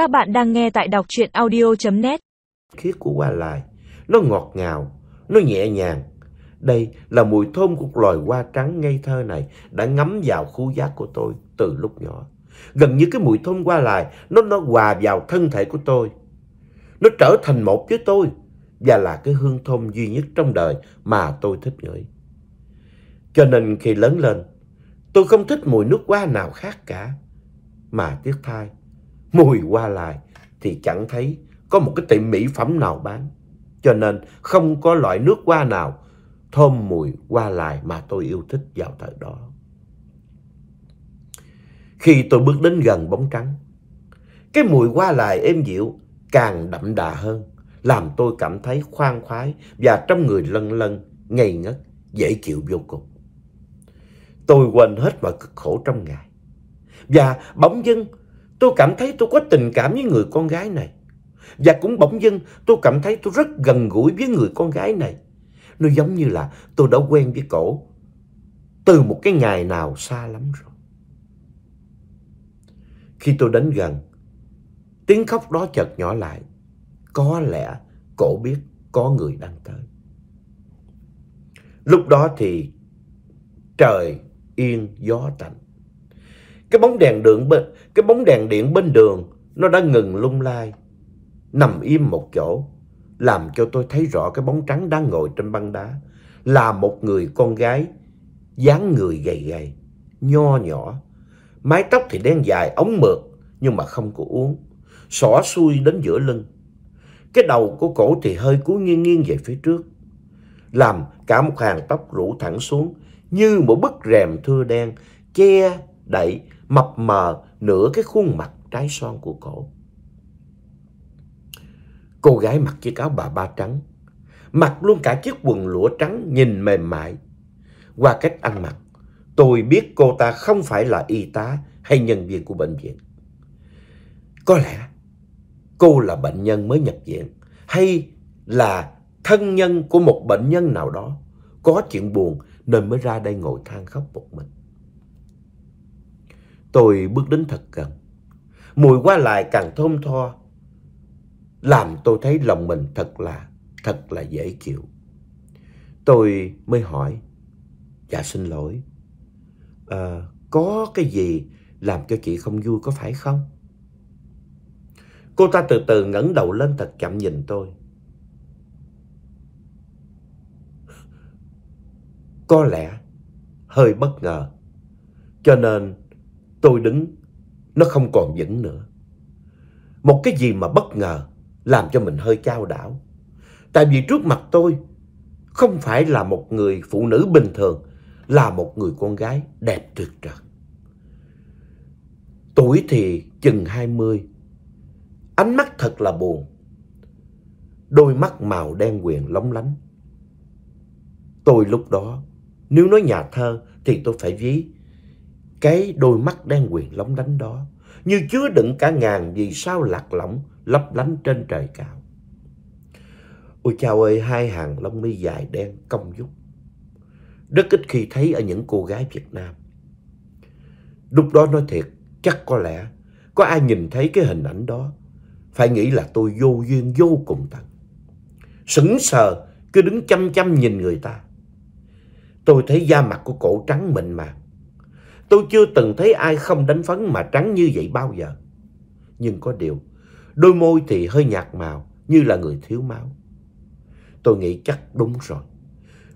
Các bạn đang nghe tại đọc truyện audio.net Khiết của hoa lại, nó ngọt ngào, nó nhẹ nhàng. Đây là mùi thơm của loài hoa trắng ngây thơ này đã ngấm vào khu giác của tôi từ lúc nhỏ. Gần như cái mùi thơm hoa lại, nó nó hòa vào thân thể của tôi. Nó trở thành một với tôi và là cái hương thơm duy nhất trong đời mà tôi thích ngửi. Cho nên khi lớn lên, tôi không thích mùi nước hoa nào khác cả. Mà tiếc thay, mùi hoa lại thì chẳng thấy có một cái tiệm mỹ phẩm nào bán. Cho nên không có loại nước hoa nào thơm mùi hoa lại mà tôi yêu thích vào thời đó. Khi tôi bước đến gần bóng trắng, cái mùi hoa lại êm dịu càng đậm đà hơn, làm tôi cảm thấy khoan khoái và trong người lân lân, ngây ngất, dễ chịu vô cùng. Tôi quên hết mọi cực khổ trong ngày. Và bỗng dưng tôi cảm thấy tôi có tình cảm với người con gái này. Và cũng bỗng dưng tôi cảm thấy tôi rất gần gũi với người con gái này. Nó giống như là tôi đã quen với cổ từ một cái ngày nào xa lắm rồi. Khi tôi đến gần, tiếng khóc đó chợt nhỏ lại. Có lẽ cổ biết có người đang tới. Lúc đó thì trời yên gió tạnh. Cái bóng đèn đường bên cái bóng đèn điện bên đường nó đã ngừng lung lay, nằm im một chỗ, làm cho tôi thấy rõ cái bóng trắng đang ngồi trên băng đá. Là một người con gái dáng người gầy gầy, nho nhỏ, mái tóc thì đen dài ống mượt nhưng mà không có uốn, xõa xuôi đến giữa lưng. Cái đầu của cổ thì hơi cúi nghiêng nghiêng về phía trước, làm cả một hàng tóc rủ thẳng xuống như một bức rèm thưa đen che đậy mập mờ nửa cái khuôn mặt trái son của cổ. Cô gái mặc chiếc áo bà ba trắng, mặc luôn cả chiếc quần lụa trắng nhìn mềm mại. Qua cách ăn mặc, tôi biết cô ta không phải là y tá hay nhân viên của bệnh viện. Có lẽ cô là bệnh nhân mới nhập viện hay là thân nhân của một bệnh nhân nào đó có chuyện buồn nên mới ra đây ngồi than khóc một mình. Tôi bước đến thật gần. Mùi hoa lại càng thơm tho. Làm tôi thấy lòng mình thật là, thật là dễ chịu. Tôi mới hỏi. Dạ xin lỗi. À, có cái gì làm cho chị không vui có phải không? Cô ta từ từ ngẩng đầu lên thật chậm nhìn tôi. Có lẽ hơi bất ngờ. Cho nên tôi đứng, nó không còn vững nữa. Một cái gì mà bất ngờ làm cho mình hơi chao đảo. Tại vì trước mặt tôi không phải là một người phụ nữ bình thường, là một người con gái đẹp tuyệt trần. Tuổi thì chừng 20, ánh mắt thật là buồn. Đôi mắt màu đen quyền lóng lánh. Tôi lúc đó, nếu nói nhà thơ thì tôi phải ví cái đôi mắt đen quyền lóng lánh đó như chứa đựng cả ngàn vì sao lạc lõng lấp lánh trên trời cao. Ôi chào ơi, hai hàng lông mi dài đen cong vút. Rất ít khi thấy ở những cô gái Việt Nam. Lúc đó nói thiệt, chắc có lẽ có ai nhìn thấy cái hình ảnh đó phải nghĩ là tôi vô duyên vô cùng tận. Sững sờ, cứ đứng chăm chăm nhìn người ta. Tôi thấy da mặt của cổ trắng mịn màng. Tôi chưa từng thấy ai không đánh phấn mà trắng như vậy bao giờ. Nhưng có điều, đôi môi thì hơi nhạt màu như là người thiếu máu. Tôi nghĩ chắc đúng rồi.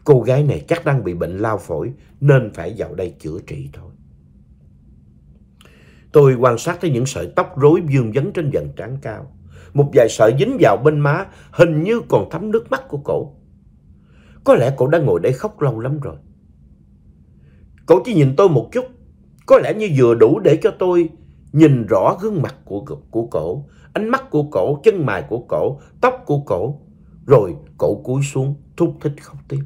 Cô gái này chắc đang bị bệnh lao phổi nên phải vào đây chữa trị thôi. Tôi quan sát thấy những sợi tóc rối vương vấn trên dần trán cao. Một vài sợi dính vào bên má hình như còn thấm nước mắt của cổ. Có lẽ cổ đã ngồi đây khóc lâu lắm rồi. Cổ chỉ nhìn tôi một chút có lẽ như vừa đủ để cho tôi nhìn rõ gương mặt của, của cổ, ánh mắt của cổ, chân mày của cổ, tóc của cổ. Rồi cổ cúi xuống, thúc thích khóc tiếp.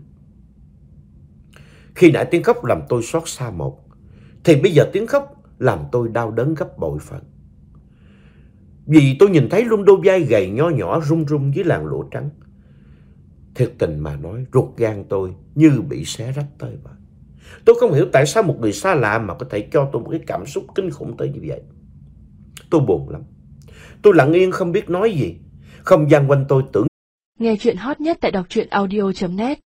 Khi nãy tiếng khóc làm tôi xót xa một, thì bây giờ tiếng khóc làm tôi đau đớn gấp bội phần. Vì tôi nhìn thấy luôn đôi vai gầy nho nhỏ rung rung dưới làn lụa trắng. Thiệt tình mà nói, ruột gan tôi như bị xé rách tới vậy. Tôi không hiểu tại sao một người xa lạ mà có thể cho tôi một cái cảm xúc kinh khủng tới như vậy. Tôi buồn lắm. Tôi lặng yên không biết nói gì. Không gian quanh tôi tưởng Nghe chuyện hot nhất tại đọc truyện audio.net